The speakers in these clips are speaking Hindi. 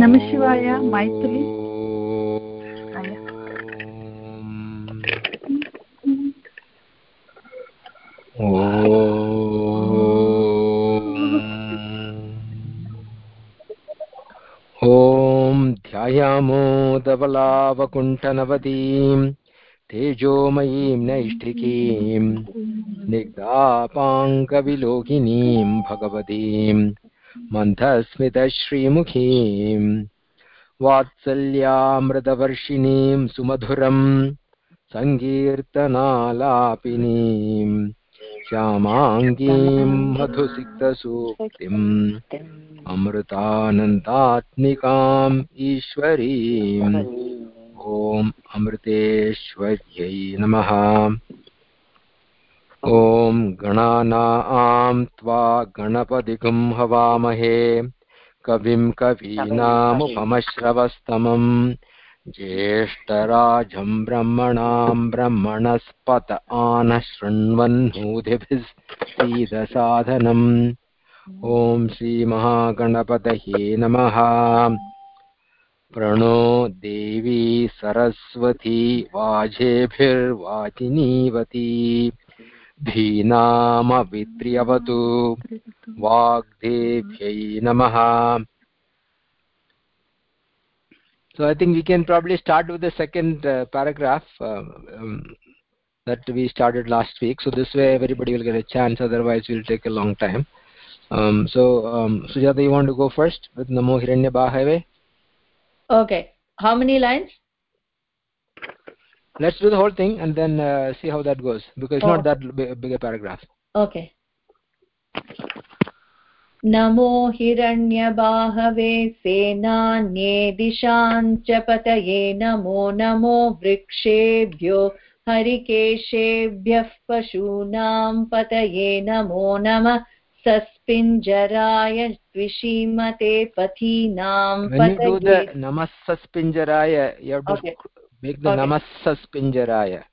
नम शिवाय मैथिली ॐ ध्यायामो धवलावकुण्ठनवतीम् तेजोमयीं नैष्ठिकीम् स्निग्धापाङ्गविलोकिनीम् भगवतीम् मन्थस्मितश्रीमुखीम् वात्सल्यामृतवर्षिणीम् सुमधुरम् सङ्कीर्तनालापिनीम् श्यामाङ्गीम् मधुसिक्तसूक्तिम्। अमृतानन्दात्मिकाम् ईश्वरीम्। ॐ अमृतेश्वर्यै नमः। ॐ गणानां त्वा गणपतिगुं हवामहे। कविं कवीनामुपमश्रवस्तमम्। ज्येष्ठराजं ब्रह्मणां ब्रह्मणस्पत आनः शृण्वन्नूतिभिः ॐ श्रीमहागणपतये नमः। प्रणो देवी सरस्वती वाजेभिर्वाचिनीवती धीनामवित्र्यवतु वाग्देव्यै नमः So I think we can probably start with the second uh, paragraph uh, um, that we started last week. So this way everybody will get a chance, otherwise we'll take a long time. Um, so um, Sujata, you want to go first with Namo Hiranyabhave? Okay. How many lines? Let's do the whole thing and then uh, see how that goes because it's oh. not that big a paragraph. Okay. नमो हिरण्यबाहवे सेनान्ये दिशाञ्च पतये नमो नमो वृक्षेभ्यो हरिकेशेभ्यः पशूनां पतये नमो नमः सस्पिञ्जराय द्विषीमते पथीनां नमस्सस्पिञ्जराय नमस्सस्पिञ्जराय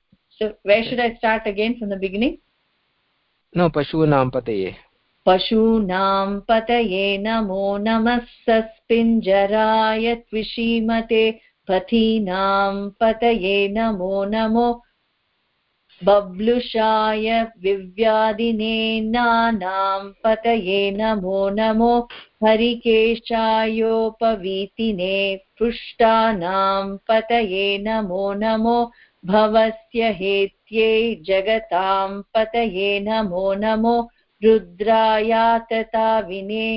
नो पशूनां पतये. पशूनां पतये नमो नमस्सस्पिञ्जराय द्विषीमते पथीनां पतये नमो नमो बब्लुषाय विव्यादिने नानां पतये नमो नमो हरिकेशायोपवीतिने पृष्टानां पतये नमो नमो भवस्य हेत्यै जगतां पतये नमो नमो रुद्रायातताविने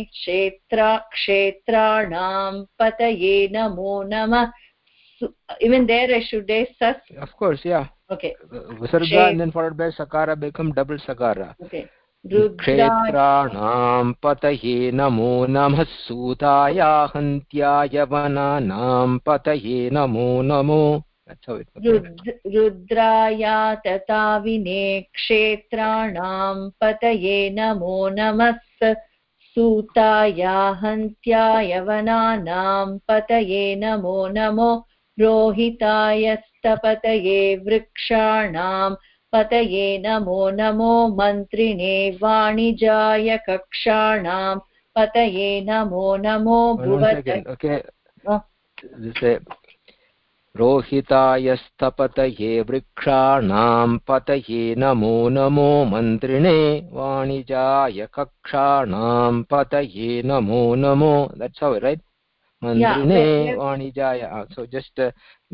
क्षेत्रा क्षेत्राणां पतये नमो नमः. There i should say sas of course, yeah. Okay. Visarga and then followed by sakara become double sakara. Okay. क्षेत्राणां पतये नमो नमः सूताया हन्त्याय वनानां पतये नमो नमो रुद्राया तताविने क्षेत्राणां पतये नमो नमः सूताया हन्त्याय वनानां पतये नमो नमो रोहितायस्तपतये वृक्षाणां पतये नमो नमो मन्त्रिणे वाणिजाय कक्षाणां पतये नमो नमो रोहितायस्तपतये वृक्षाणां पतये नमो नमो मन्त्रिणे वाणिजाय कक्षाणां पतये नमो नमो दट्स् रैट् मन्त्रिणे वाणिजाय so just uh,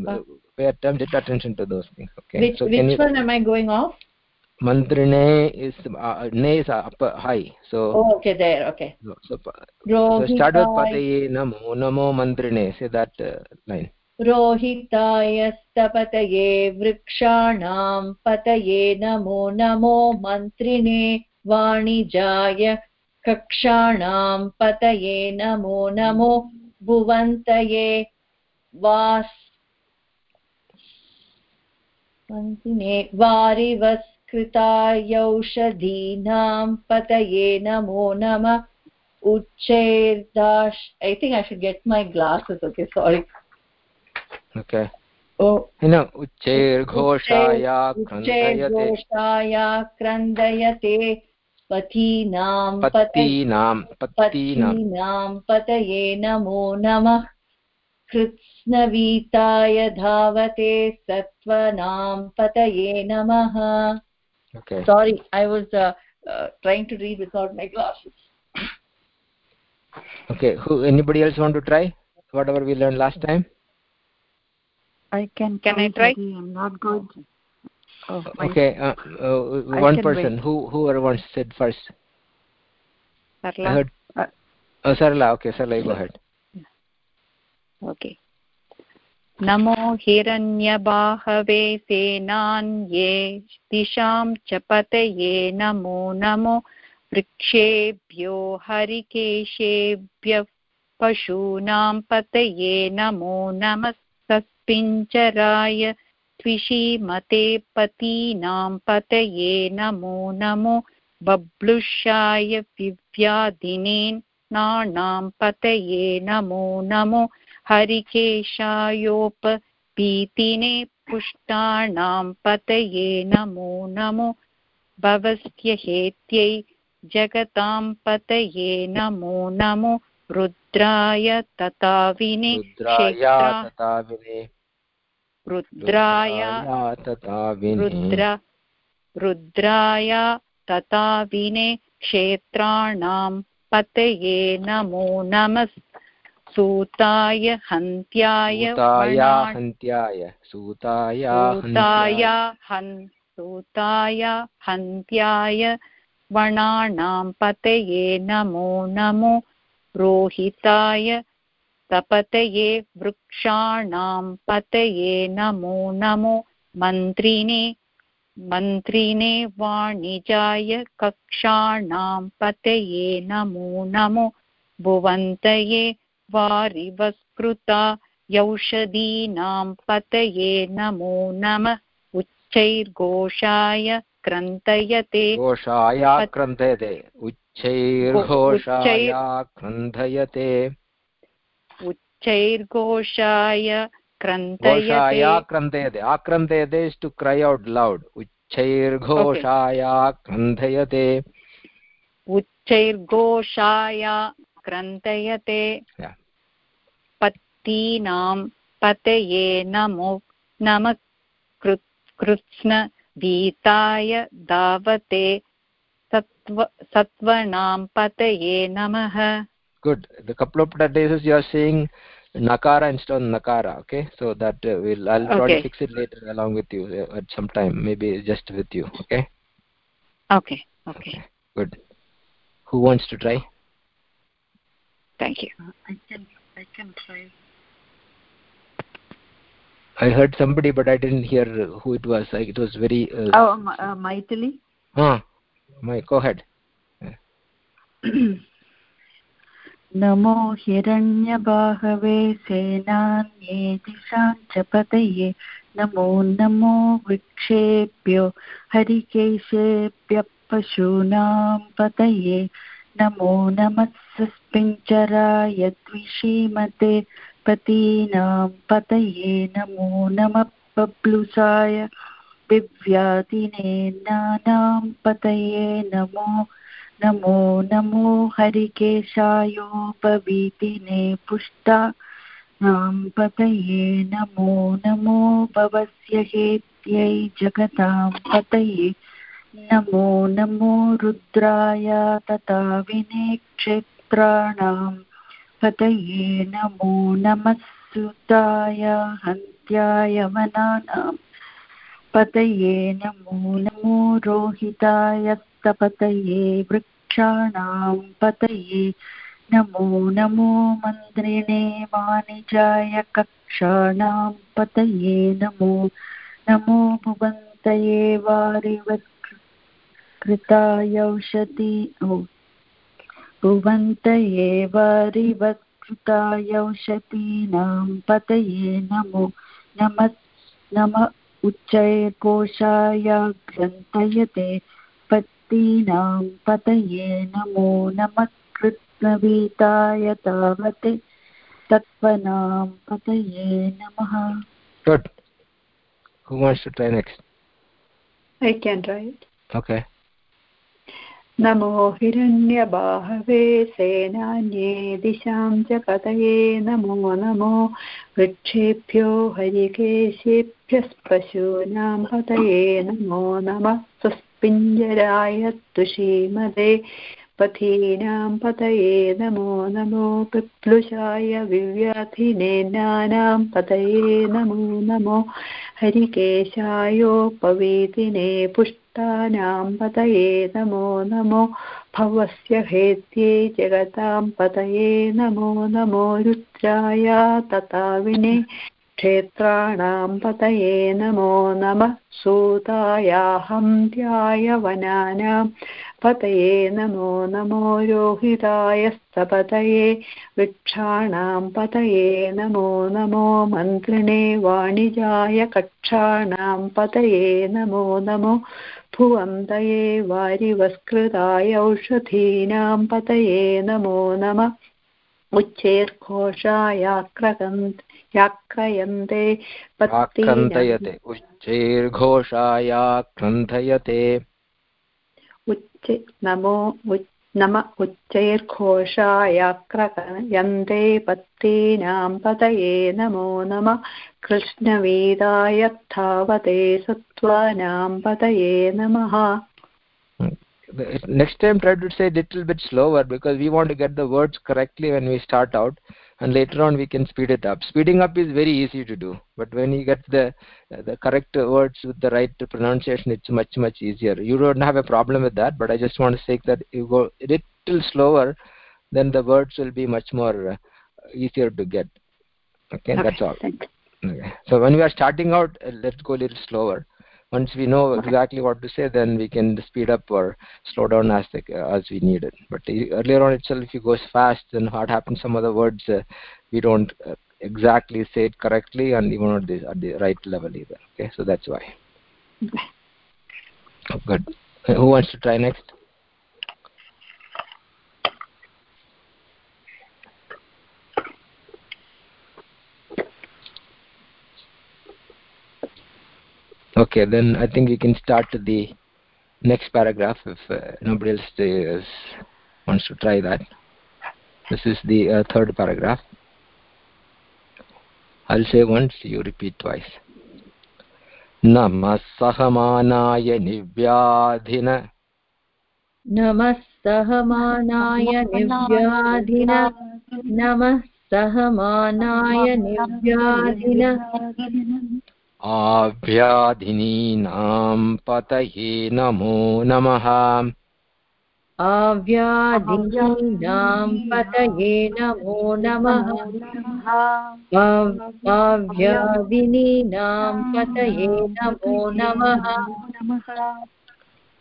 uh, pay attention to those things okay which, so which one am i going off mantrine is uh, ne is up high so oh, okay there okay so, so, so start with pataye namo namo mantrine say that uh, line रोहितायस्तपतये वृक्षाणां पतये नमो नमो मन्त्रिणे वाणिजाय कक्षाणां पतये नमो नमो भुवन्तये वास् वारिवस्कृतायौषधीनां पतये नमो नमः उच्चैर्दाश् I think I should get my glasses okay sorry okay. उच्चैर्घोषाया क्रन्दयते। पथीनां पतीनां पतीनां पतये नमो नमः कृत्स्नवीताय धावते सत्त्वनां पतये नमः okay sorry i was uh, uh, trying to read without my glasses okay who anybody else want to try whatever we learned last time i can can i try i'm not good Oh, okay uh, uh, one person wait. who whoever wants said first sarla I heard, uh, oh sarla okay sarla go ahead okay नमो हिरण्यबाहवे सेनान्ये दिशां च पतये नमो नमो वृक्षेभ्यो हरिकेशेभ्यः पशूनां पतये नमो नमः सस्पिञ्चराय त्विषीमते पतीनां पतये नमो नमो बब्लुषाय विव्याधिने नाणां पतये नमो नमो हरिकेशायोपपीतिने पुष्टाणां पतये नमो नमो भवस्यहेत्यै जगतां पतये नमो नमो रुद्राय तताविने रुद्राय रुद्र रुद्राय तताविने क्षेत्राणां पतये नमो नमः सूताय हन्त्याय हन्त्याय सूताय हन् सूताय हन्त्याय वणानां पतये नमो नमो। रोहिताय तपतये वृक्षाणां पतये नमो नमो मन्त्रिणे मन्त्रिणे वाणिजाय कक्षाणां पतये नमो नमो भुवन्तये वारिवस्कृता यौषधीनां पतये नमो नमः उच्चैर्घोषाय क्रन्तयते। घोषाय क्रन्तयते उच्चैर्घोषाय क्रन्थयते उच्चैर्घोषाय क्रन्तयते क्रन्तयते आक्रन्तयते is to cry out loud उच्चैर्घोषाय क्रन्थयते। उच्चैर्घोषाय क्रन्तयते पत्तीनां पतये नमो नम। कृत्स्न भीताय धावते। सत्व सत्त्वनां पतये नमः। Good. The couple of days you are saying nakara instead of nakara okay? So that uh, we'll i'll try to fix it later along with you uh, at some time maybe just with you okay? Okay. Okay, okay. good. Who wants to try? Thank you. Uh, i can i can try. I heard somebody but i didn't hear who it was. Like it was very uh, oh uh, maitili huh. My go ahead नमो हिरण्यबाहवे सेनान्ये दिशां च पतये नमो नमो वृक्षेभ्यो हरिकेशेभ्यः पशूनां पतये। नमो नमः पिञ्जराय द्विषीमते पतीनां पतये। नमो नमः बब्लुसाय दिव्यादिने नानां पतये। नमो नमो नमो हरिकेशायोपवीतिने पुष्टा। नां पतये नमो नमो भवस्य हेत्यै जगतां पतये। नमो नमो रुद्राय तथा विने क्षेत्राणां पतये। नमो नमः सुताय हन्त्याय वनानां पतये। नमो नमो रोहिताय स्तपतये वृक्षाणां पतये नमो नमो मन्त्रिणे वाणिजाय कक्षाणां पतये नमो नमो भुवन्तये वारिवत् कृतायौषधि भुवन्तये वारिवत्कृतायौषधीनां पतये नमो नम नम उच्चैकोशाय ग्रन्थयते पत्तीनां पतये नमो नमः कृत्नवीताय तावते तत्त्वनां पतये नमः। Good. who wants to try next? I can try it. Okay. नमो हिरण्यबाहवे सेनान्ये दिशां च कतये नमो नमो वृक्षेभ्यो हरिकेशेभ्यः पशूनां पतये नमो नमः। स्वस्पिञ्जराय तुषीमदे पथीनां पतये नमो नमो पिप्लुषाय विव्याधिनेनानां पतये नमो नमो हरिकेशायोपवेदिने पुष्टानां पतये नमो नमो भवस्य हेत्ये जगतां पतये नमो नमो रुद्राय तताविने क्षेत्राणां पतये नमो नमः सूतायाहन्त्याय वनानां पतये नमो नमो रोहितायस्तपतये वृक्षाणां पतये नमो नमो मन्त्रिणे वाणिजाय कक्षाणां पतये नमो नमो भुवन्तये वारिवस्कृताय औषधीनां पतये नमो नमः उच्चैर्घोषायाक्रकन्त याक्रयन्ते उच्चैर्घोषायाक्रन्थयते उच्च नमो नम उच्चैर्घोषायाक्रयन्ते पत्तीनां पतये नमो नमः। कृष्णवेदाय धावते सत्त्वानां पतये नमः। Next time try to say little bit slower because we want to get the words correctly when we start out and later on we can speed it up. Speeding up is very easy to do but when you get the the correct words with the right pronunciation it's much much easier. You don't have a problem with that but i just want to say that you go a little slower then the words will be much more uh, easier to get. Okay, okay that's all okay. so when we are starting out uh, let's go a little slower once we know exactly what to say then we can speed up or slow down as the, uh, as we need it. But earlier on itself if you go fast then what happens some of the words uh, we don't uh, exactly say it correctly and even at the, at the right level either. Okay? So that's why. Oh, good. Who wants to try next okay then i think we can start the next paragraph if uh, nobody else is, wants to try that this is the uh, third paragraph i'll say once you repeat twice नमः सहमानाय निव्याधिन नमः सहमानाय निव्याधिन नमः सहमानाय निव्याधिन आव्याधिनीनां पतये नमो नमः आव्याधिनीनां पतये नमो नमः आव्याधिनीनां पतये नमो नमः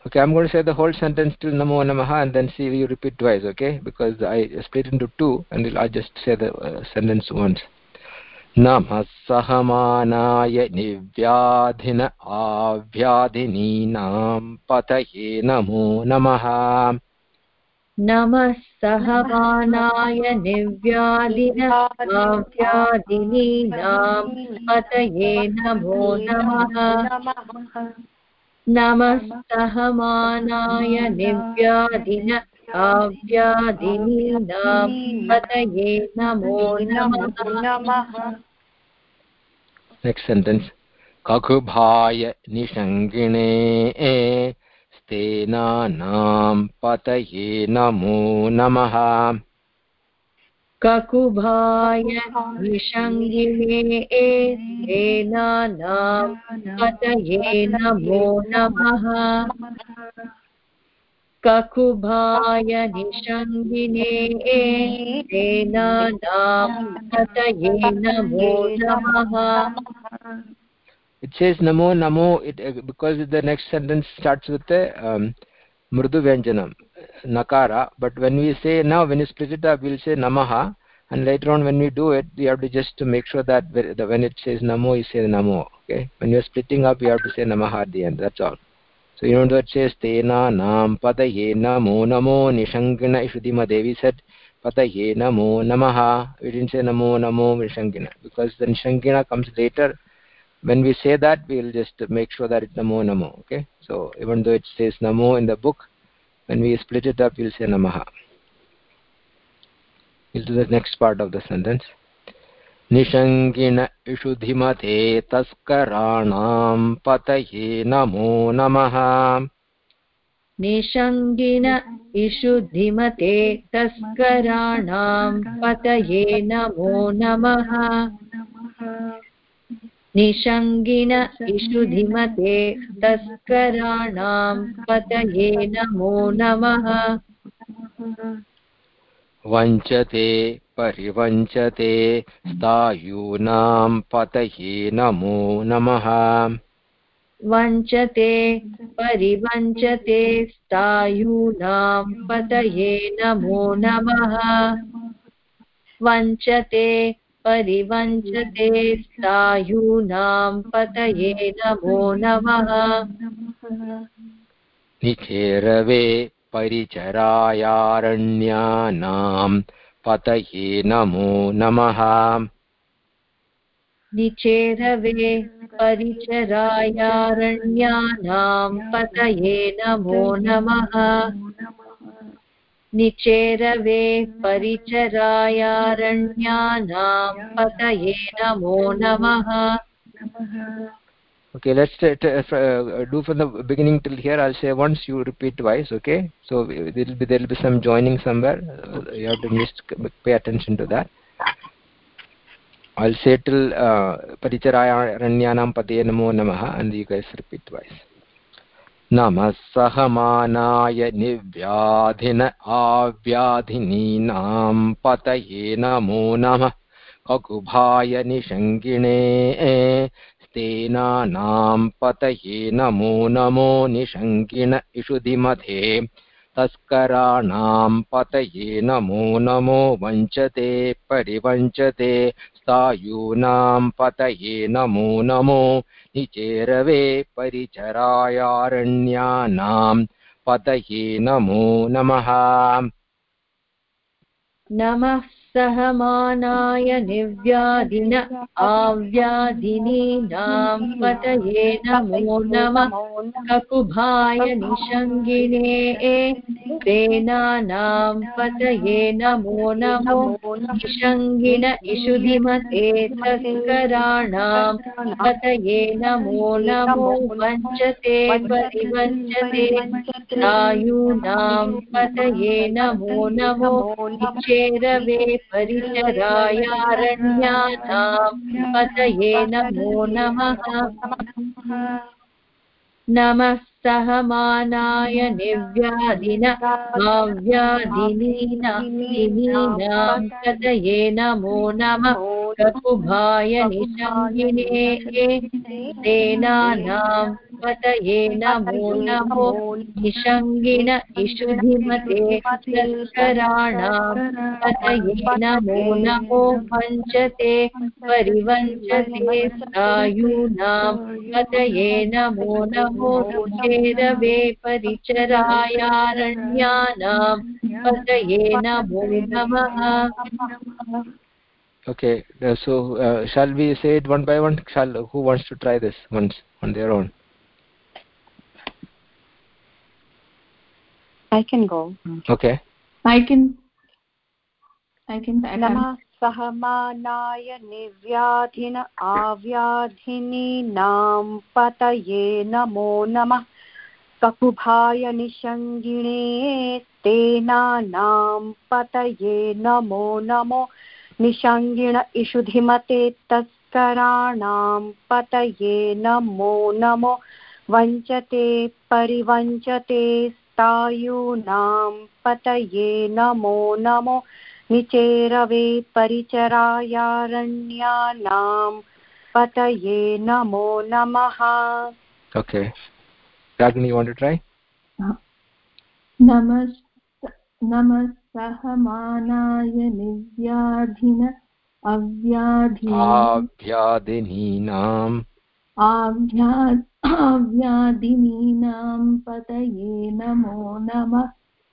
okay i'm going to say the whole sentence till namo namaha and then see you repeat twice okay because i split into two and i just say the uh, sentence once नमः सहमानाय निव्याधिन आव्याधिनीनां पतये नमो नमः। नमः सहमानाय निव्याधिन आव्याधिनीनां पतये नमो नमः। नमः सहमानाय निव्याधिन आव्याधिनीनां पतये नमो नमः। नेक्स्ट सेण्टेन्स् ककुभाय निषङ्गिणे स्तेनानां पतये नमो नमः ककुभाय निषङ्गिणे स्तेनानां पतये नमो नमः ककुभाय निषङ्गिने एनानां पतये नमो नमः it says namo namo it uh, because the next sentence starts with the um, mrudu vyanjanam nakara but when we say now when you split it up we'll say namaha and later on when we do it we have to just to make sure that when it says namo you say namo okay when you're splitting up you have to say namaha at the end that's all padaye namo namo nishangina ishudima devi said padaye namo namaha we didn't say namo namo nishangina because the nishangina comes later. When we say that we'll just make sure that it's namo namo okay? So even though it says namo in the book when we split it up we'll say namaha we'll do the next part of the sentence निषङ्गिण इषुधिमते तस्कराणां पतये नमो नमः। निषङ्गिन इषुधिमते तस्कराणां पतये नमो नमः। निषङ्गिन इषुधिमते तस्कराणां पतये नमो नमः। वञ्चते परिवञ्चते स्थायूनां पतये नमो नमः। वञ्चते परिवञ्चते स्थायूनां पतये नमो नमः। वञ्चते परिवञ्चते स्थायूनां पतये नमो नमः। निचेरवे परिचरायारण्यानां पतये नमो नमः। निचेरवे परिचरायारण्यानां पतये नमो नमः। निचेरवे परिचरायारण्यानां पतये नमो नमः। Okay let's uh, do from the beginning till here i'll say once you repeat twice okay so there will be there will be some joining somewhere uh, you have to just pay attention to that i'll say till uh, paricharayanyanam pate namo namah and you guys repeat twice नमः सहमानाय निव्याधिन आव्याधिनीनां पतये नमो नमः ककुभाय निषङ्गिणे पतये नमो नमो निषङ्किण इषुधिमथे तस्कराणां पतये नमो नमो वञ्चते परिवञ्चते। स्थायूनां पतये नमो नमो निचेरवे परिचरायारण्यानां पतये नमो नमः। नमः सहमानाय निव्याधिन आव्याधिनीनां पतये नमो नमः। ककुभाय निषङ्गिणे सेनानां पतये नमो नमो। निषङ्गिण इषुधिमते तस्कराणां पतये नमो नमो। वञ्चते परिवञ्चते आयूनां पतये नमो नमो। निचेरवे परिचरायारण्यानां पतये नमो। नमः नमः सहमानाय निव्याधिन आव्याधिनीनां कतये नमो नमः। ककुभाय निशङ्गिने सेनानां पतये नमो नमो निषङ्गिण इषुधिमते तस्कराणां पतये नमो नमो वञ्चते परिवञ्चते सायूनां पतये नमो नमो चेरवे परिचरायारण्यानां पतये नमो नमः okay uh, so uh, shall we say it one by one shall who wants to try this once on their own i can go okay i can i can नमः सहमानाय निव्याधिन आव्याधिनीनां पतये नमो नमः ककुभाय निषङ्गिणे तेनानां पतये नमो नमो निषङ्गिण इषुधिमते तस्कराणां पतये नमो नमो वञ्चते परिवञ्चते स्थायूनां पतये नमो नमो निचेरवे परिचरायारण्यानां पतये नमो नमः। You want to नमस् नमः सहमानाय निव्याधिन आव्या आव्यादिनीनां पतये नमो नमः।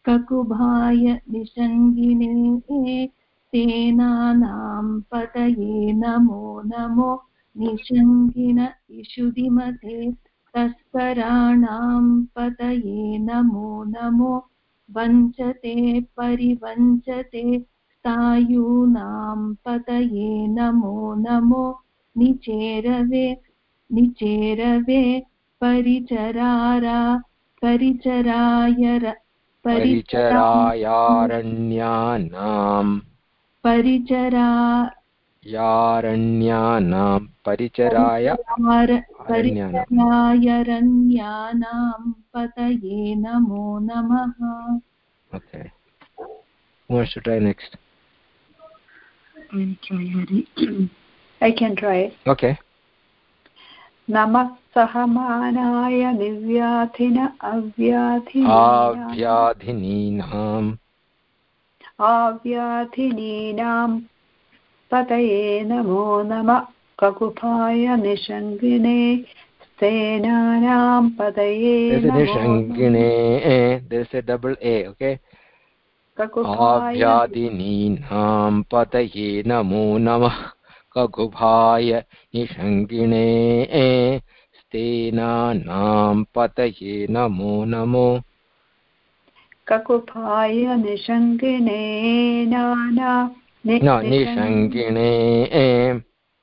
ककुभाय निषङ्गिने सेनानां पतये नमो नमो। निषङ्गिन इषुधिमते तस्कराणां पतये नमो नमो। वञ्चते परिवञ्चते स्थायूनां पतये नमो नमो निचेरवे निचेरवे परिचरारा परिचरायर परिचरायारण्यानाम्। परिचरा यारण्यानां परिचराय परिचरायरण्यानां पतये नमो नमः। Okay. Who wants to try next? I'll try Hari. I can try. okay. नमः सहमानाय निव्याधिन अव्याधिनीनाम् आव्याधिनीनां पतये नमो नमः। ककुभाय निषङ्गिने सेनानां पतये नमो nishangine there's a double a okay? ककुभाय आव्यादिनीनां पतये नमो नमः ककुभाय निषङ्गिणे स्तेनानां पतये नमो नमो ककुभाय निषङ्गिने नाना नि- न निषङ्-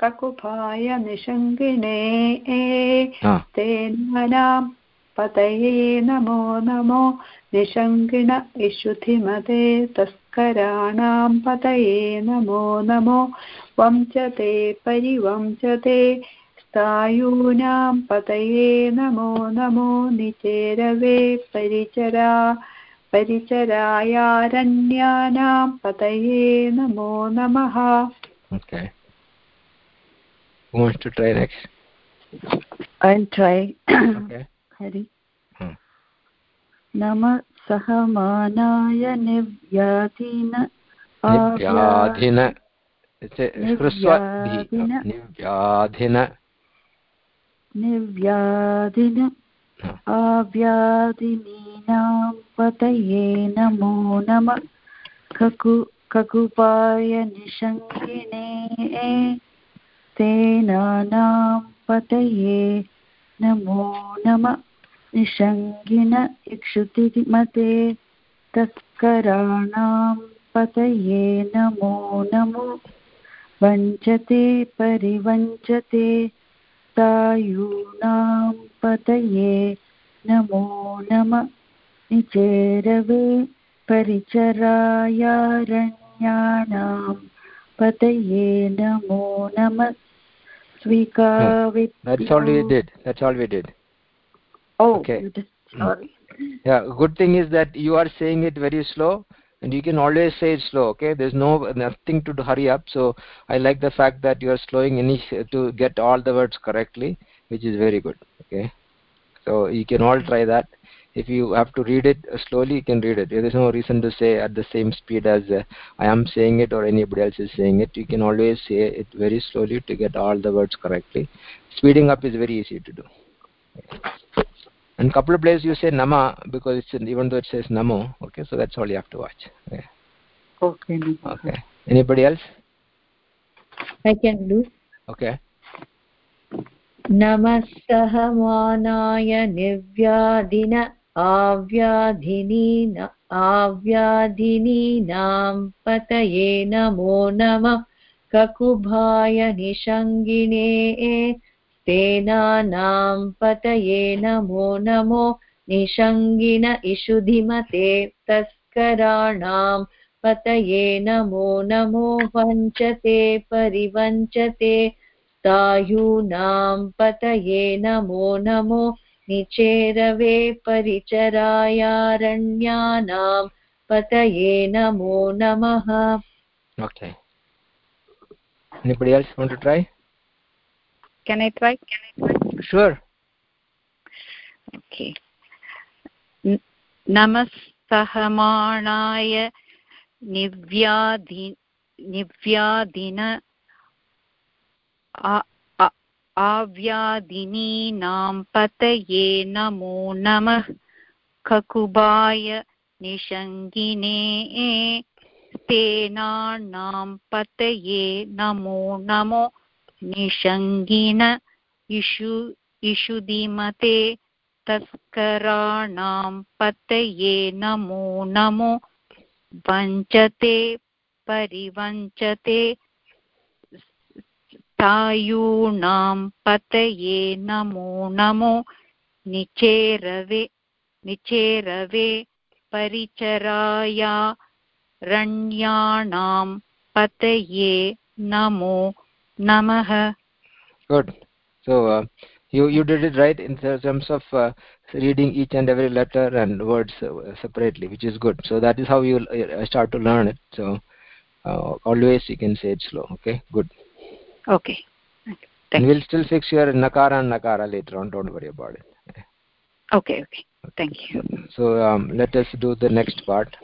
ककुभाय निषङ्गिने ah तेनानां पतये नमो नमो निषङ्गिण इषुधिमते तस्कराणां पतये नमो नमो वंचते परिवंचते स्थायूनां पतये नमो नमो निचेरवे परिचरा परिचरायारण्यानां पतये नमो नमः। Okay who wants to try next? I'll try. okay. Hari. Hmm. नमः सहमानाय निव्याधिन निव्याधिन निव्याधिन निव्याधिन आव्याधिनीनां पतये नमो नमः ककु ककुपाय निषङ्गिने तेनानां पतये नमो नमः निषङ्गिन इक्षुतिमते तस्कराणां पतये नमो नमो वञ्चते परिवञ्चते तायूनां पतये नमो नमः निचेरवे परिचरायारण्यानां पतये नमो नमः that's all we did. That's all we did. Oh okay. sorry. Mm. Yeah good thing is that you are saying it very slow and you can always say it slow okay? There's no nothing to hurry up so i like the fact that you are slowing any to get all the words correctly which is very good okay? So you can all try that if you have to read it uh, slowly you can read it there is no reason to say at the same speed as uh, i am saying it or anybody else is saying it you can always say it very slowly to get all the words correctly speeding up is very easy to do and couple of places you say nama because it's even though it says namo okay so that's all you have to watch okay, Okay. no. okay. anybody else I can do. okay नमः सहमानाय निव्याधिन आव्याधिनीन आव्याधिनीनां पतये नमो नमः। ककुभाय निषङ्गिणे स्तेनानां पतये नमो नमो। निषङ्गिन इषुधिमते तस्कराणां पतये नमो नमो। वञ्चते परिवञ्चते तायूनां पतये नमो नमो। निचेरवे परिचरायारण्यानां पतये नमो नमः okay anybody else want to try can i try can i try sure okay नमस्तहमाणाय निव्याधि निव्यादिन आव्यादिनीनां पतये नमो नमः। ककुबाय निषङ्गिने तेनानां पतये नमो नमो। निषङ्गिन इषु इषुदिमते तस्कराणां पतये नमो नमो। वञ्चते परिवञ्चते तायूणां पतये नमो नमो निचेरवे निचेरवे परिचराया रण्याणां पतये नमो नमः good so uh, you you did it right in terms of uh, reading each and every letter and words uh, separately which is good so that is how you uh, start to learn it so uh, always you can say it slow okay good Okay and we'll still fix your nakara and nakara later on don't worry about it okay okay thank you so um, let us do the next part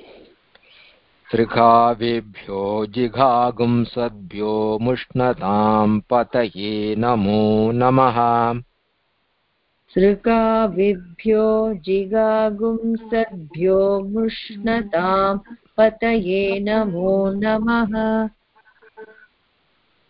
त्रिखाविभ्यो जिघागुंसद्भ्यो मुष्णतां पतये नमो नमः सृगाविभ्यो जिगागुंसद्भ्यो मुष्णतां पतये नमो नमः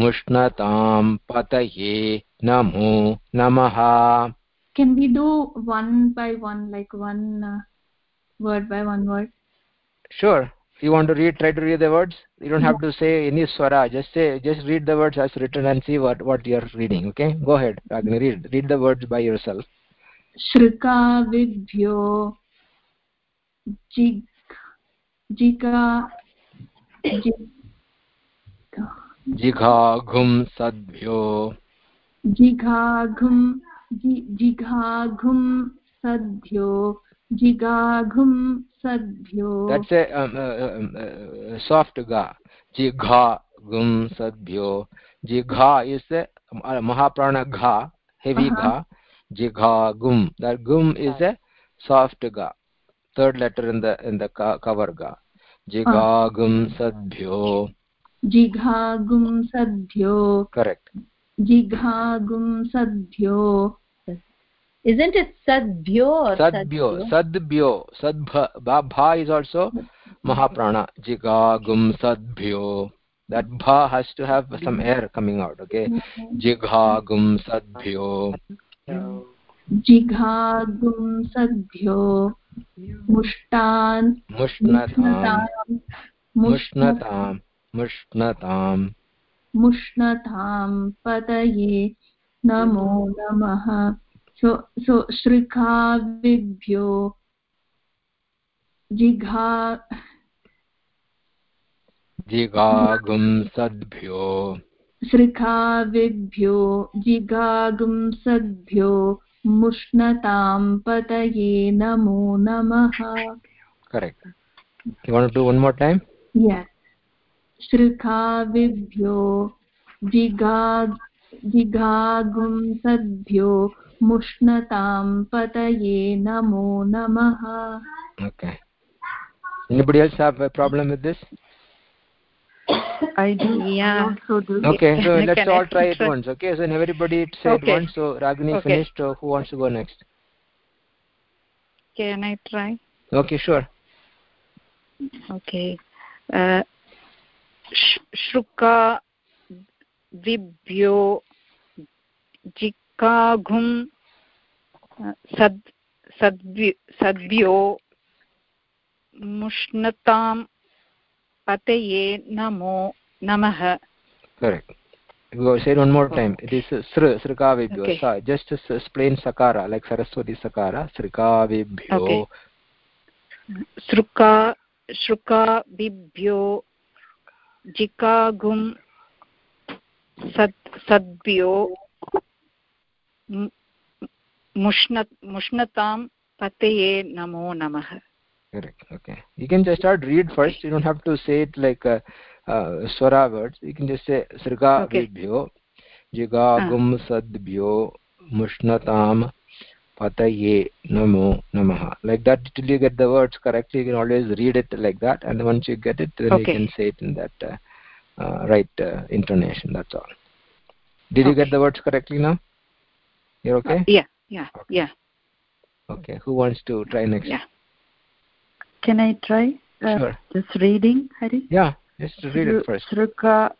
मुष्णतां पतये नमो नमः Can we do one by one, like one uh, word by one word? Sure. You want to read, try to read the words. You don't have to say any swara. Just say, just read the words as written and see what what you are reading. Okay, go ahead. Ragini, read read the words by yourself. shrika Shrikavidhyo jig jika jiga जिघाघुं सद्भ्यो। जिघाघुं जिघाघुं सद्भ्यो जिघाघुं सद्भ्यो। दट्स् सॉफ्ट गा जिघाघुं सद्भ्यो। जिघा इस् uh, महाप्राण घा हेवी uh-huh. घा। जिघाघुं घुम घुं इस् सॉफ्ट गा third letter in the in the cover गा जिघाघुं uh-huh. सद्भ्यो। uh. Sadbhyo correct jigha gum sadbhyo isn't it sadbhyo or sadbhyo sadbhyo sadbha bha is also mahaprana jigagum sadbhyo that bha has to have some air coming out okay jigagum sadbhyo jigagum sadbhyo mushtan mushnatam mushnatam मुष्णताम्। मुष्णताम् पतये नमो नमः। सो श्रृखाविभ्यो जिघाघुंसद्भ्यो शृखाविभ्यो जिघागुंसद्भ्यो मुष्णतां पतये नमो नमः। Correct one more time yes सृखाविभ्यो जिगा जिगागुं सद्भ्यो मुष्णतां पतये नमो नमः okay anybody else have a problem with this I do. Yeah. I also do. Okay, so let's Can all I try it try? once. Okay, so everybody said Okay. once. So Ragini Okay. finished. Uh, who wants to go next? can i try Okay, sure. okay uh, shruka vibhyo जिकाघुं सद् सद्भ्य सद्भ्यो मुष्णतां पतये नमो नमः Correct. go say it one more time it is sr srikavibhyo Okay. Sa, just s- plain sakara like saraswati sakara srikavibhyo Okay. श्रुका श्रुकाबिभ्यो जिकागुं सद् सद्भ्यो मुष्ण मुष्णतां पतये नमो नमः correct okay you can just start read first you don't have to say it like uh, uh, swara words you can just say srikavibhyo jigagum sadbhyo mushnatam pataye namo namah like that till you get the words correctly you can always read it like that and once you get it then Okay. you can say it in that uh, uh, right uh, intonation that's all. Did you get the words correctly now? You're okay? Yeah yeah yeah. Okay who wants to try next? Yeah. Can I try? Uh, sure. Just reading, Hari? yeah just read it first. Sruka,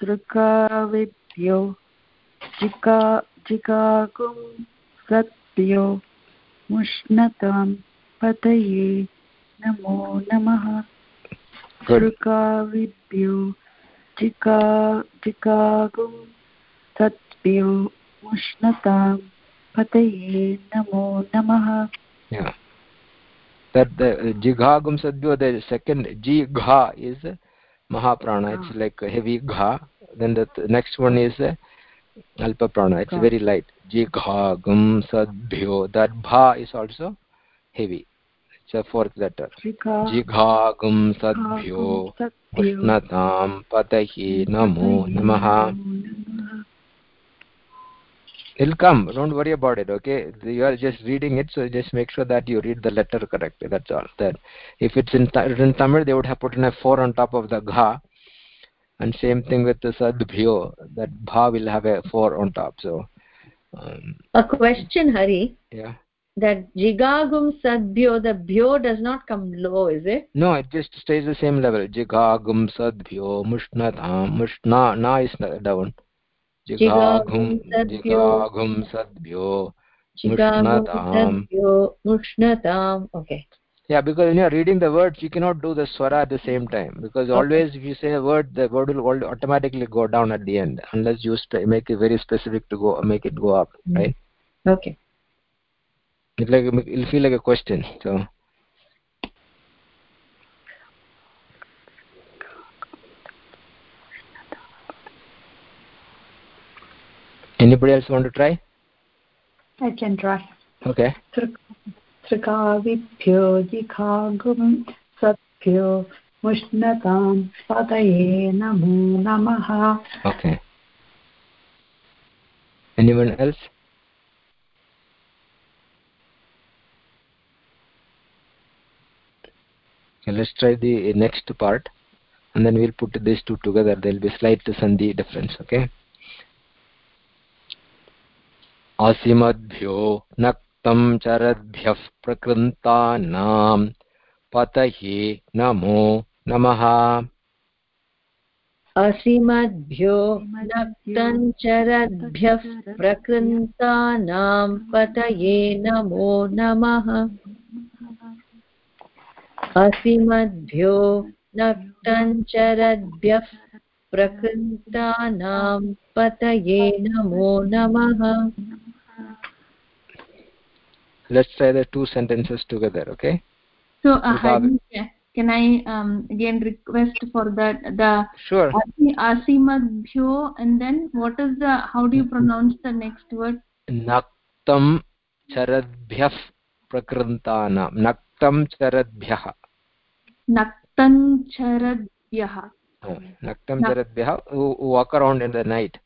Srukavibhyo, Jika, Jikagum, Satbhyo, Mushnatam, Pataye, Namo Namaha. good Srukavibhyo, Jika, Jikagum, Satbhyo, Mushnatam, Pataye, Namo Namaha. yeah that the uh, jighagum sadhyo the second jigha is uh, mahaprana it's like a heavy gha then the next one is uh, alpa prana it's very light jighagum sadhyo that bha is also heavy it's a fourth letter Jika, jighagum sadhyo Jikagum, ushnatam patahi namo namaha it'll come don't worry about it okay you are just reading it so just make sure that you read the letter correctly that's all that if it's in, written tamil they would have put in a four on top of the gha and same thing with the sadbhyo that bha will have a four on top so um, a question hari. Yeah. That jigagum sadbhyo the bhyo does not come low is it? No it just stays the same level. Jigagum sadbhyo mushnatam mushna na is down jigagum jigagum sadbhyo Mushnatam. mushnatam okay yeah because when you are reading the words you cannot do the swara at the same time because Okay. always if you say a word the word will automatically go down at the end unless you make it very specific to go make it go up Mm. right okay it like it'll feel like a question so anybody else want to try I can try. okay त्रिकाविभ्यो जिखागुं सत्भ्यो मुष्णतां पतये नमो नमः okay anyone else okay let's try the next part and then we'll put these two together there will be slight sandhi difference okay असिमद्भ्यो नक्तं चरद्भ्यः प्रकृन्तानां पतये नमो नमः। असीमद्भ्यो नक्तञ्चरद्भ्यः प्रकृन्तानां पतये नमो नमः। असीमद्भ्यो नक्तञ्चरद्भ्यः प्रकृन्तानां पतये नमो नमः। let's try the two sentences together okay? So uh, can i um, again request for the the sure. Asimadbhyo and then what is the how do you pronounce the next word? Naktam charadbhyah prakrantanam. Naktam charadbhyah naktam charadbhyah oh, naktam charadbhyah walk around in the night.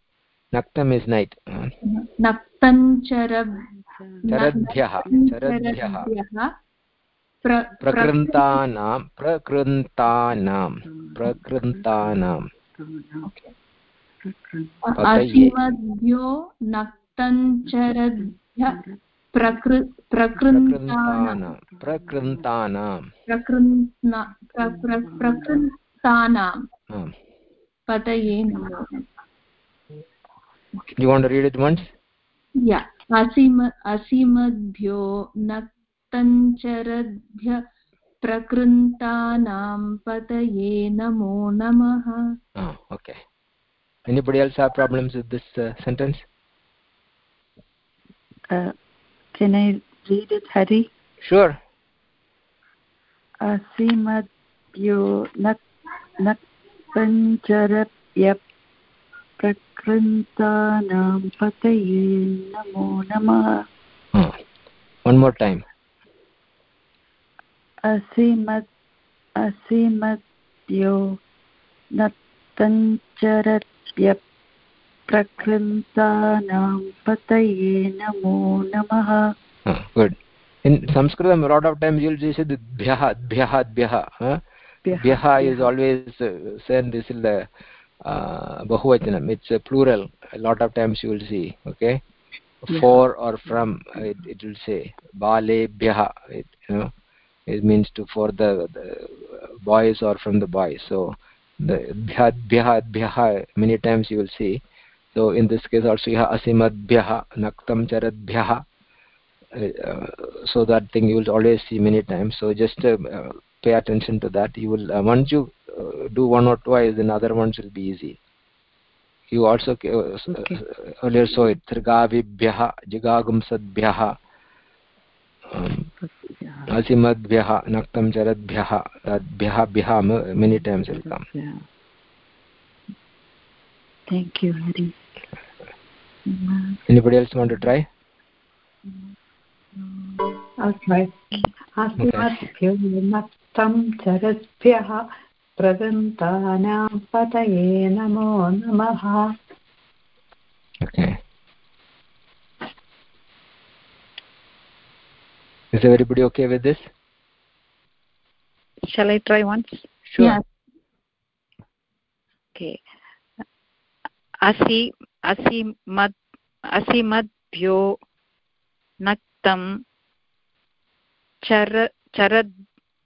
Uh, Naktancharab. charadbhyah charadbhyah Charadvyah. Pra- प्रकृन्तानां प्रकृन्तानां प्रकृन्तानां नक्तञ्चरद्भ्य प्रकृ प्रकृन्तानां प्रकृन्तानां प्रकृन्तानां. पतये नमो you want to read it once या असीम असीमद्भ्यो नक्तञ्चरद्भ्य प्रकृन्तानां पतये नमो नमः ah, okay anybody else have problems with this uh, sentence uh, can i read it hari sure असीमद्यो न न पञ्चरप्य प्रकृन्तानां पतये नमो नमः uh, one more time असीमत् असीमद्यो न तञ्चरप्य प्रकृन्तानां पतये नमो नमः uh, in sanskritam a lot of times you'll just say the bhyah bhyah bhyah huh? bhyah is always uh, said this is the bahuvachanam it's a plural. A lot of times you will see okay? Yeah. for or from it, it will say bale bhyah it you know? It means to for the, the boys or from the boys. So the bhyah bhyah bhyah many times you will see. So in this case also you have asimad bhyah naktam charad bhyah uh, so that thing you will always see many times. So just uh, pay attention to that you will uh, once you uh, do one or twice then other ones will be easy you also uh, Okay. earlier saw it trigavibhyah jigagumsadbhyah um, asimadbhyah naktam charadbhyah tadbhyah bhyah many times will come Yeah. Thank you, Hari. anybody else want to try I'll try. अस्मद्भ्यो नक्तं चरद्भ्यः प्रदन्तानां पतये नमो नमः okay is everybody okay with this shall i try once sure Yeah. okay asi asimad asimadभ्यो नक्तं चर चरद्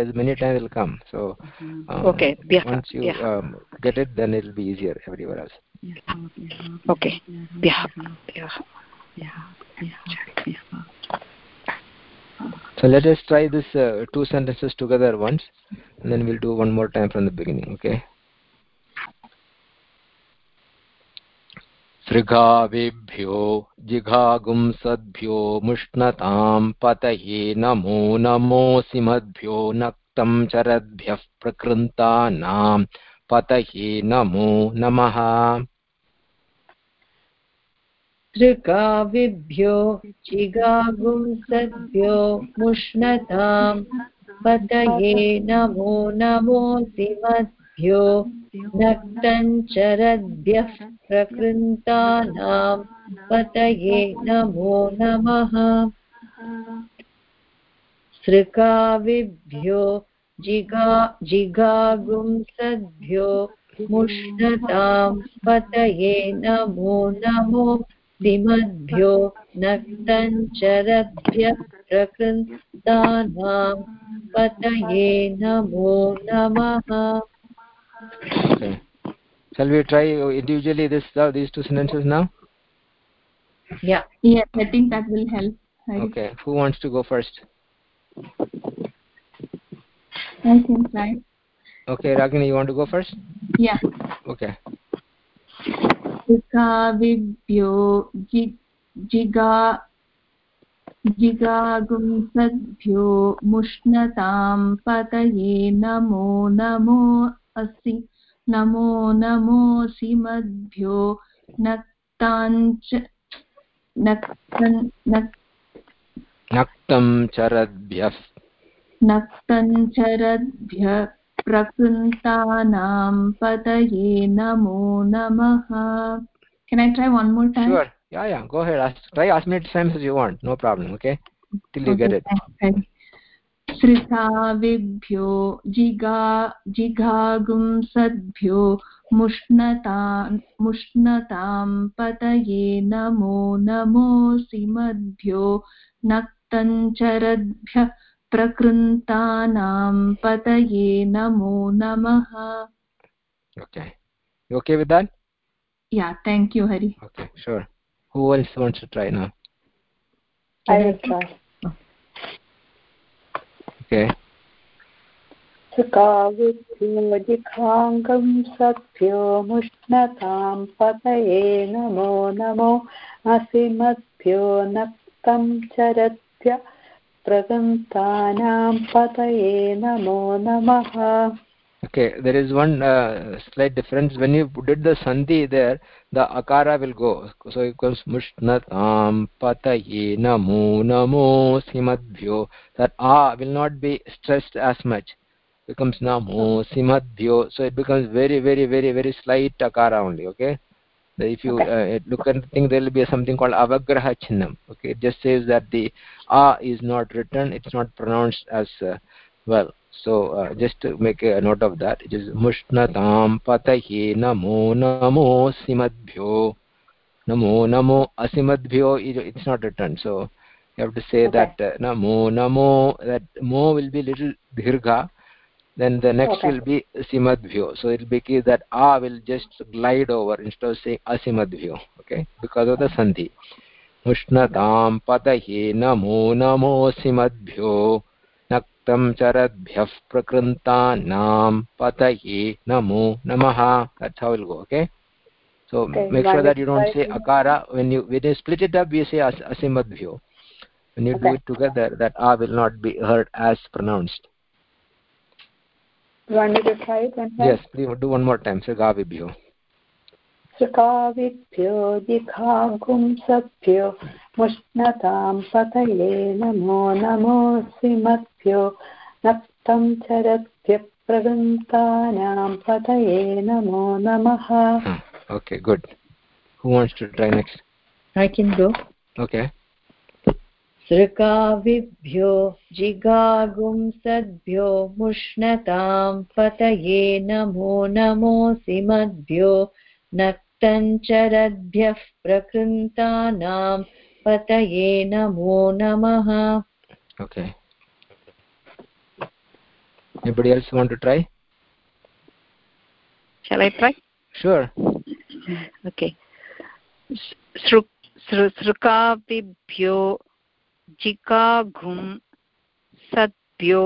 is many times will come. So um, okay, once you um, get it, then it will be easier everywhere else. Okay, So let us try this uh, two sentences together once, and then we'll do one more time from the beginning. Okay. सृगाविभ्यो जिघागुंसद्भ्यो मुष्णतां पतये नमो नमोऽसि मद्भ्यो नक्तं चरद्भ्यः प्रकृन्तानां पतये नमो नमः। तृकाविभ्यो चिगागुंसद्भ्यो मुष्णतां पतये नमो नमोऽसि मद्भ्यो नक्तञ्चरद्भ्यः प्रकृन्तानां पतये नमो नमः। सृकाविभ्यो जिगा जिगागुंसद्भ्यो मुष्णतां पतये नमो नमो दिमद्भ्यो नक्तञ्चरद्भ्यः प्रकृन्तानां पतये नमो नमः। okay shall we try individually this uh, these two sentences now Yeah. Yes, I think that will help. I, okay who wants to go first I can try. okay ragini you want to go first Yeah. okay काविभ्यो जि जिगा जिगागुंसद्भ्यो मुष्णतां पतये नमो नमो असि नमो नमोऽसि मद्भ्यो नक्ताञ्च नक्तन् नक् naktam charadbhyah प्रकृन्तानां पतये नमो नमः Can I try one more time? sure yeah yeah go ahead ask, try as many times as you want no problem okay till you okay, get it सृताविभ्यो जिगा जिघागुंसद्भ्यो मुष्णता मुष्णतां पतये नमो नमोऽसि मद्भ्यो नक्तञ्चरद्भ्यः प्रकृन्तानां पतये नमो नमः okay you okay with that yeah thank you hari okay sure who else wants to try now i will try okay. सुकाविभ्यो जिखाङ्गं सभ्यो मुष्णतां पतये नमो नमो असिमद्भ्यो नक्तं चरत्य प्रगन्तानां पतये नमो नमः। Okay there is one uh, slight difference. When you did the sandhi there the akara will go. So it comes mushnatam pataye namo namo simadbhyo that a will not be stressed as much. It becomes namo simadbhyo so it becomes very very very very slight akara only okay? If you okay. uh, look at the thing there will be something called avagraha chinnam okay? It just says that the a is not written it's not pronounced as uh, well so uh, just to make a note of that it is mushnatam patahi namo namo simadbhyo namo namo asimadbhyo it's not written so you have to say okay. that uh, namo namo that mo will be little dirgha then the next okay. will be simadbhyo so it will be that a will just glide over instead of saying asimadbhyo okay because of the sandhi mushnatam patahi namo namo simadbhyo तं चरद्भ्यः प्रकृन्तानां पतये नमो नमः that's how it go okay so okay, make sure that you don't say akara when you when you split it up we say as asimadbhyo when you okay. do it together that a will not be heard as pronounced you want me to try it one time yes please do one more time so सृकाविभ्यो जिघागुंसभ्यो मुष्णतां पतये नमो नमोऽसि मद्भ्यो नक्तं चरद्भ्यः प्रगन्तानां पतये नमो नमः। Okay good. Who wants to try next? I can go. Okay. सृकाविभ्यो जिगागुंसद्भ्यो मुष्णतां पतये नमो नमोऽसि मद्भ्यो नक्तञ्चरद्भ्यः प्रकृन्तानां पतये नमो नमः। Okay. Anybody else want to try? Shall i try? Sure. Okay. सृकाभिभ्यो जिकाघुं सद्भ्यो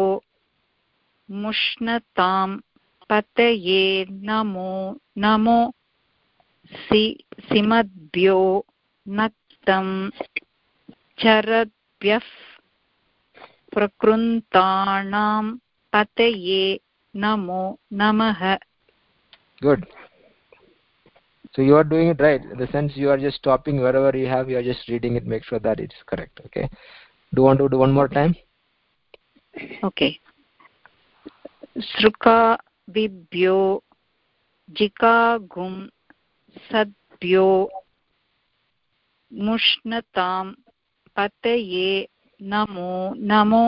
मुष्णतां पतये नमो नमो सि सिमद्भ्यो नक्तं चरद्भ्यः प्रकृन्ताणां पतये नमो नमः good so you are doing it right in the sense you are just stopping wherever you have you are just reading it make sure that it's correct okay do you want to do one more time okay sruka vibhyo jika gum सद्भ्यो मुष्णतां पतये नमो नमो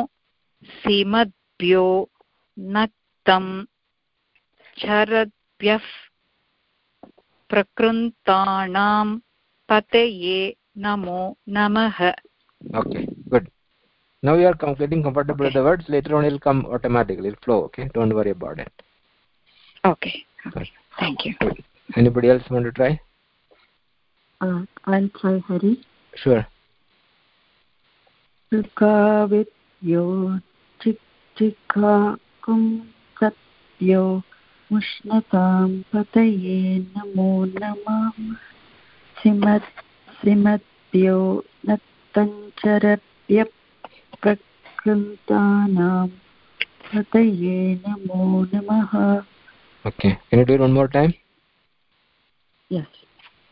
सीमद्भ्यो नक्तं छरद्भ्यः प्रकृन्ताणां पतये नमो नमः okay good now you are getting comfortable okay. with the words later on it will come automatically it will flow okay don't worry about it okay, okay. thank you good. anybody else want to try uh, i'll try hari sure सुखाविद्यो चिक्चिकाकुं सत्यो उष्णतां पतये नमो नमः श्रीमत् श्रीमद्भ्यो नक्तञ्चरभ्यः प्रकृन्तानां पतये नमो नमः okay can you do it one more time Yes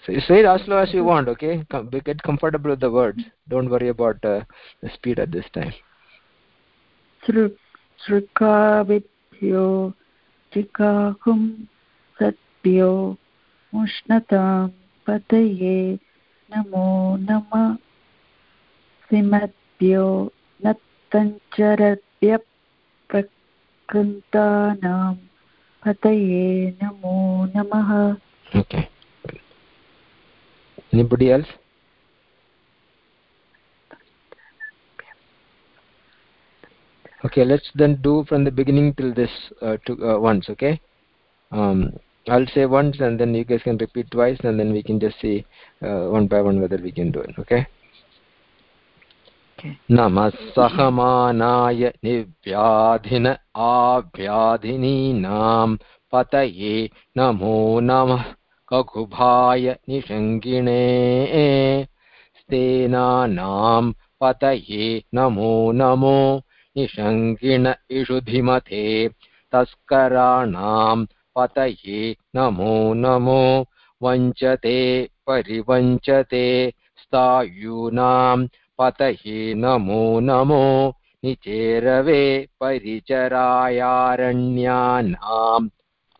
so you say it as slow as you want okay Com get comfortable with the words don't worry about uh, the speed at this time सृकाविभ्यो चिकाहुं सद्भ्यो उष्णतां पतये नमो नमः श्रीमद्भ्यो नत्तञ्चरभ्य प्रकृन्तानां पतये नमो नमः okay anybody else okay let's then do from the beginning till this uh, to, uh, once okay um, i'll say once and then you guys can repeat twice and then we can just see uh, one by one whether we can do it okay नमः सहमानाय निव्याधिन आव्याधिनीनां पतये नमो नमः ककुभाय निषङ्गिणे स्तेनानां पतये नमो नमो निषङ्गिण इषुधिमते तस्कराणां पतये नमो नमो वञ्चते परिवञ्चते स्थायूनां पतये नमो नमो निचेरवे परिचरायारण्यानां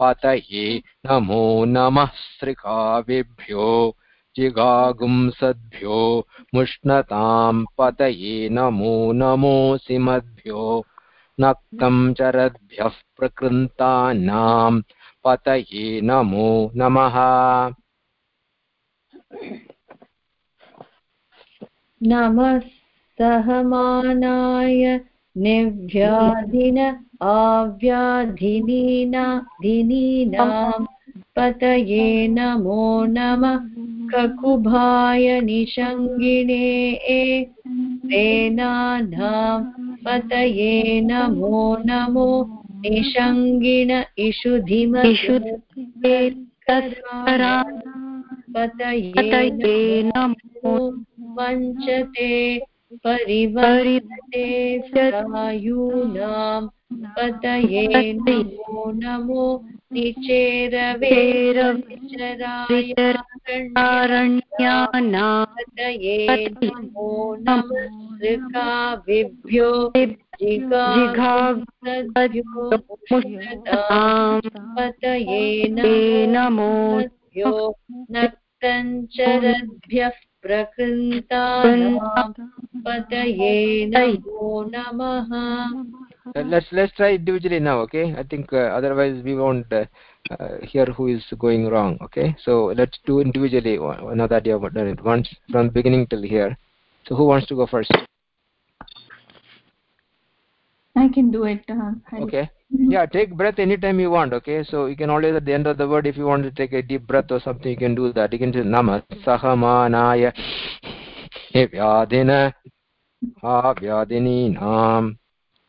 पतये नमो नमः सृकाविभ्यो जिगागुंसद्भ्यो मुष्णतां पतये नमो नमो सिमद्भ्यो, नक्तं चरद्भ्यः प्रकृन्तानां पतये नमो नमः। नमः सहमानाय निव्याधिन आव्याधिनीना, धिनीनां पतये नमो नमः। ककुभाय निषङ्गिणे सेनानां पतये नमो नमो। निषङ्गिण इषुधिमते पतये नमो। वञ्चते, परिवर्तते, प्रायूनां पतये नमो नमो निचेरवेरविचरारण्यानां पतये नमो नमः ऋकाविभ्यो जिघाग्रद्भ्यो मुष्टतां पतये नमो भ्यो नक्तञ्चरद्भ्यः प्रकृन्तानां पतये नमो नमः। Let's let's try individually now okay? I think uh, otherwise we won't uh, uh, hear who is going wrong okay? So let's do individually now that you have done it once from beginning till here. So who wants to go first? I can do it uh, okay. Yeah take breath anytime you want okay? So you can always at the end of the word if you want to take a deep breath or something you can do that. You can say nama sahamanaya vyadina avyadininam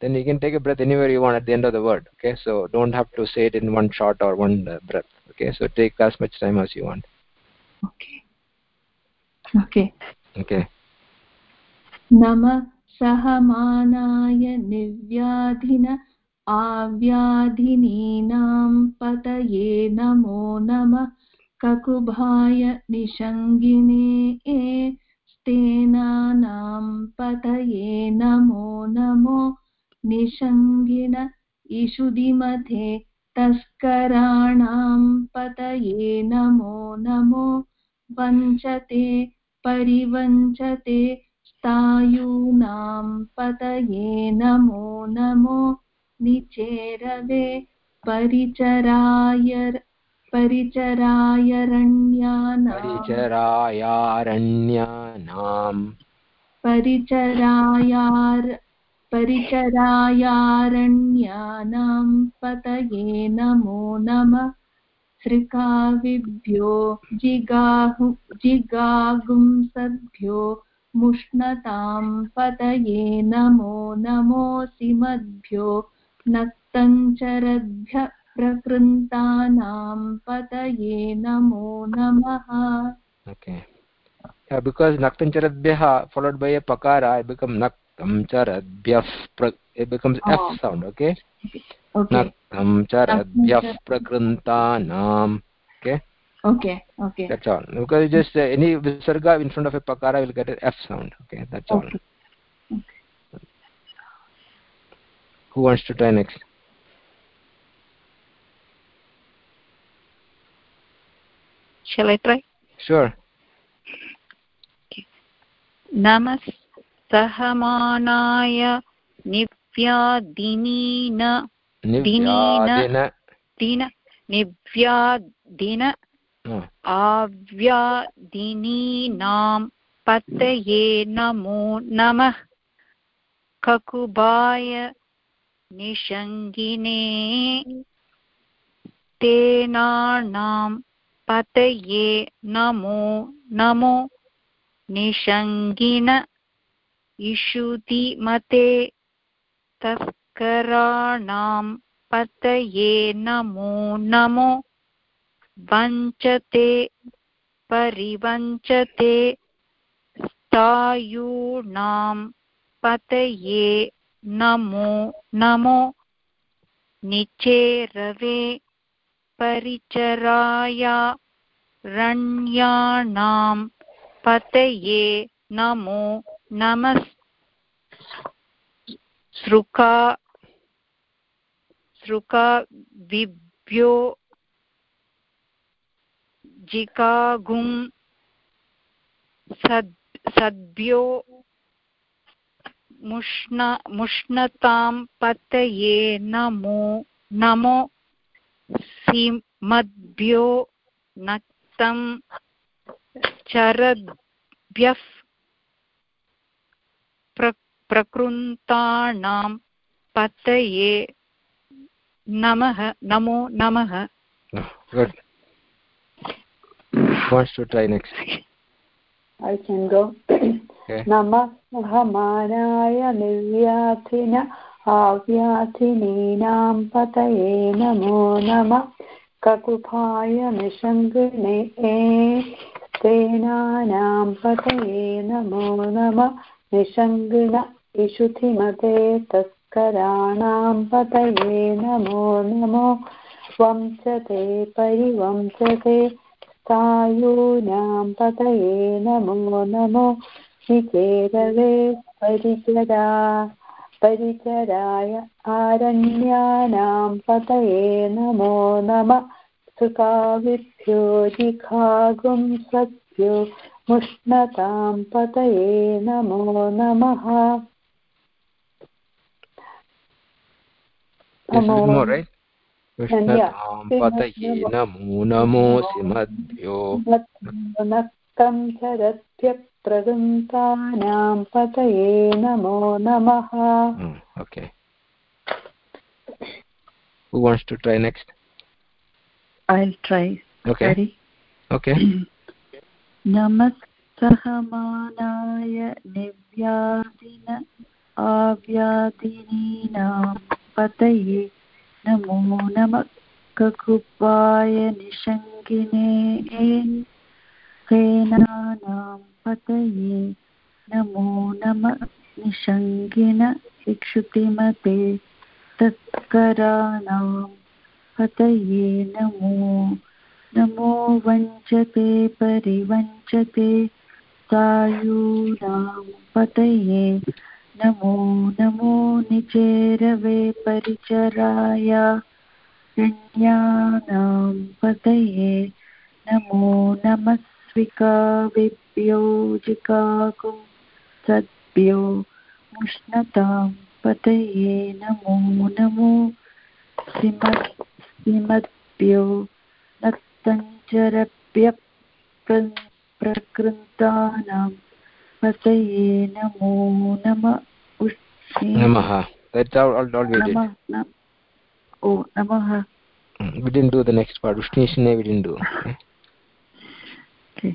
then you can take a breath anywhere you want at the end of the word okay so don't have to say it in one shot or one uh, breath okay so take as much time as you want okay okay okay नमः सहमानाय निव्याधिन आव्याधिनीनां पतये नमो नमः ककुभाय निषङ्गिने स्तेनानां पतये नमो नमो निषङ्गिन इषुधिमथे तस्कराणां पतये नमो नमो वञ्चते परिवञ्चते स्थायूनां पतये नमो नमो निचेरवे परिचराय परिचरायरण्यानां परिचरायार परिचरायारण्यानां पतये नमो नमः। सृकाविभ्यो जिगाहु जिगागुंसद्भ्यो मुष्णतां पतये नमो नमोऽसिमद्भ्यो नक्तञ्चरद्भ्यः प्रकृन्तानां पतये नमो नमः। Yeah, because naktam charadbhyah followed by a pakara it becomes naktam charadbhyah it becomes oh. f sound okay? Okay. naktam charadbhyah prakruntanam okay? Okay okay. That's all. Because just uh, any visarga in front of a pakara will get an f sound okay? That's all. Okay. okay. who wants to try next? Shall i try? Sure. नमः सहमानाय निव्यादिनीन निव्यादिन. दिन निव्यादिन आव्यादिनीनां पतये नमो नमः। ककुबाय निषङ्गिने तेनाणां पतये नमो नमो निषङ्गिन इषुतिमते तस्कराणां पतये नमो नमो। वञ्चते, परिवञ्चते स्थायूणां पतये नमो नमो। निचेरवे परिचराया, रण्याणां पतये नमो नमः सृका सृका विभ्यो जिकागुं सद् सद्भ्यो मुष्ण मुष्णतां पतये नमो नमो सीमद्भ्यो नक्तं चरद्भ्यः प्र प्रकृन्ताणां पतये नमः नमो नमः। Good. Wants to try next? I can go. okay. निर्व्याथिन आव्याथिनीनां पतये नमो नमः ककुभाय निषङ्गिणे तेनानां पतये नमो नमः निषङ्गिण इषुधिमते तस्कराणां पतये नमो नमो वंशते परिवंशते स्थायूनां पतये नमो नमो निचेरवे परिचरा परिचराय आरण्यानां पतये नमो नमः सुखाविभ्यो जिखागुं सद्भ्यो मुष्णतां पतये नमो नमः पतये नमो नमोऽसि मद्भ्यो नक्तं चरत्य प्रदन्तानां पतये नमो नमः Hmm, okay who wants to try next I'll try. okay Ready? okay नमः सहमानाय निव्यादिन आव्यादिनीनां पतये नमो नमः ककुपाय निषङ्गिने सेनानां पतये नमो नमः निषङ्गिन इक्षुतिमते तत्कराणां पतये नमो नमो वञ्चते परिवञ्चते सायूनां पतये नमो नमो निचेरवे परिचराय। रण्यानां पतये नमो नमः स्विकाविभ्यो सद्भ्यो मुष्णतां पतये नमो नमो श्रीमद्भ्यो नक्तञ्चरभ्यः प्र- प्रकृन्तानां पतये नमो नमः उष्णे namaha that's all, all, all we did नमः न- ओ नमः Hmm, we didn't do the next part ushnishne we didn't do okay? Okay.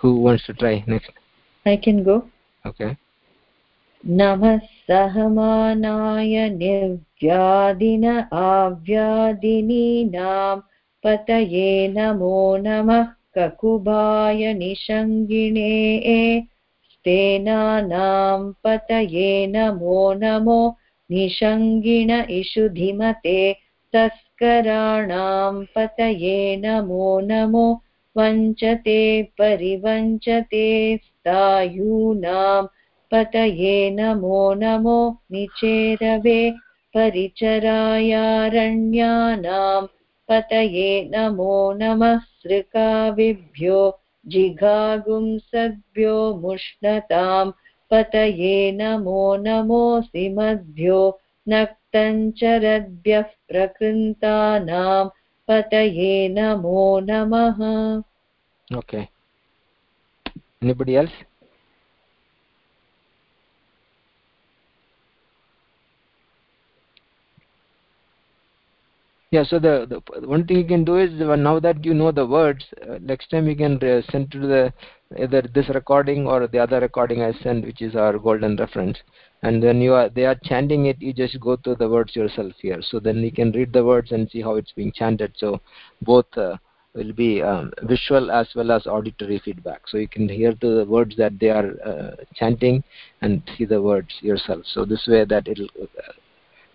who wants to try next I can go. okay नमः सहमानाय निर्व्यादिन आव्यादिनीनां पतये नमो नमः ककुबाय निषङ्गिणे स्तेनानां पतये नमो नमो निषङ्गिण इषुधिमते तस्कराणां पतये नमो नमो वञ्चते परिवञ्चते। स्थायूनां पतये नमो नमो निचेरवे। परिचरायारण्यानां पतये नमो नमः सृकाविभ्यो जिघागुंसद्भ्यो मुष्णतां। पतये नमो नमोऽसि मध्यो नक्तञ्चरद्भ्यः प्रकृन्तानां। पतये नमो नमः। Okay. Anybody else? Yeah so the, the one thing you can do is now that you know the words uh, next time you can uh, send to the either this recording or the other recording i send which is our golden reference. And when you are they are chanting it you just go through the words yourself here. So then you can read the words and see how it's being chanted. So both uh, will be um, visual as well as auditory feedback. So you can hear the words that they are uh, chanting and see the words yourself. So this way that it'll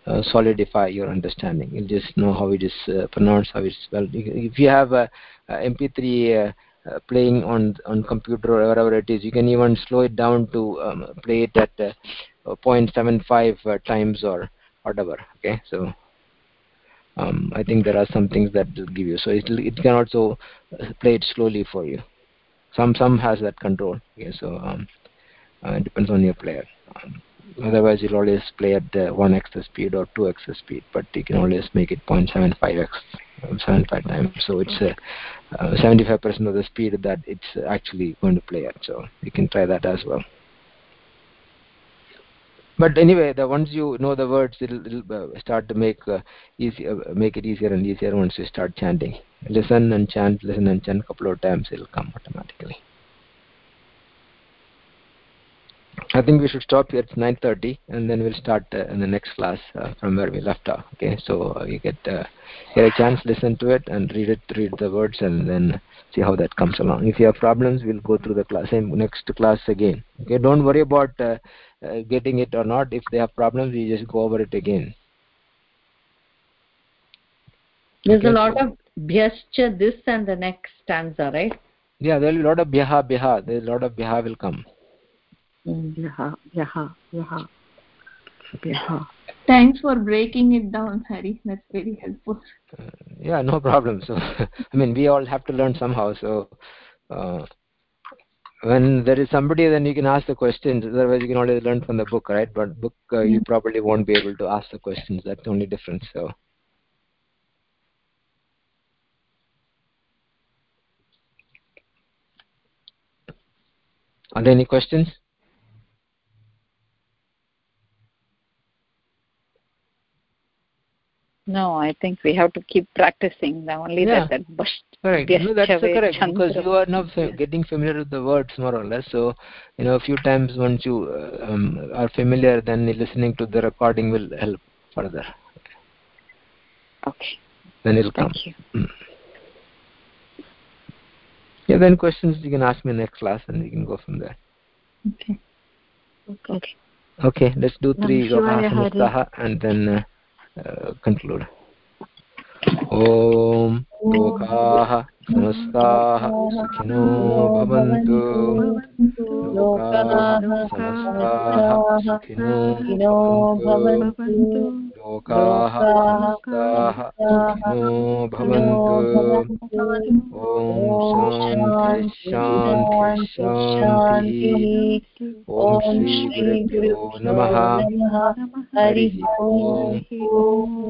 uh, solidify your understanding. You'll just know how it is uh, pronounced how it's spelled if you have a, a mp3 uh, uh, playing on on computer or wherever it is you can even slow it down to um, play it at uh, 0.75 uh, times or whatever okay? So um, I think there are some things that will give you. So it it can also play it slowly for you. Some some has that control okay? So um, uh, it depends on your player. Um, otherwise you'll always play at the 1x the speed or 2x the speed but you can always make it 0.75x 75 times. So it's uh, 75% of the speed that it's actually going to play at. So you can try that as well. But anyway the once you know the words it'll, it'll uh, start to make uh, easy uh, make it easier and easier once you start chanting. Listen and chant listen and chant a couple of times it'll come automatically I think we should stop here. It's 9:30, and then we'll start uh, in the next class uh, from where we left off. Okay, so uh, you get uh, get a chance, listen to it, and read it, read the words, and then see how that comes along. If you have problems, we'll go through the class same next class again. Okay, don't worry about uh, uh, getting it or not. If they have problems, we just go over it again. There's Okay, a lot so- of bhyascha this and the next stanza, right? Yeah, there will be a lot of byaha byaha. There's a lot of byaha will come thanks for breaking it down Harry. that's very helpful. Uh, yeah no problem. So i mean we all have to learn somehow. So uh, when there is somebody then you can ask the questions. Otherwise you can always learn from the book right? But book uh, you probably won't be able to ask the questions. That's the only difference so. Are there any questions? No, I think we have to keep practicing. The only Yeah. that that bush. correct Yes, no, that's Chavez correct because you are now getting familiar with the words more or less so you know a few times once you uh, um, are familiar then listening to the recording will help further Okay. then it'll come Thank you. Mm. yeah then questions you can ask me next class and we can go from there Okay. Okay. okay let's do three Shivaya Hari. Yogasanastha and then uh, conclude. ॐ लोकाः समस्ताः सुखिनो भवन्तु। लोकाः समस्ताः सुखिनो भवन्तु। लोकाः सुखिनो भवन्तु। ॐ शान्ति शान्ति। शान्तिः ॐ श्रीगुरुभ्यो नमः। हरिः ओम्।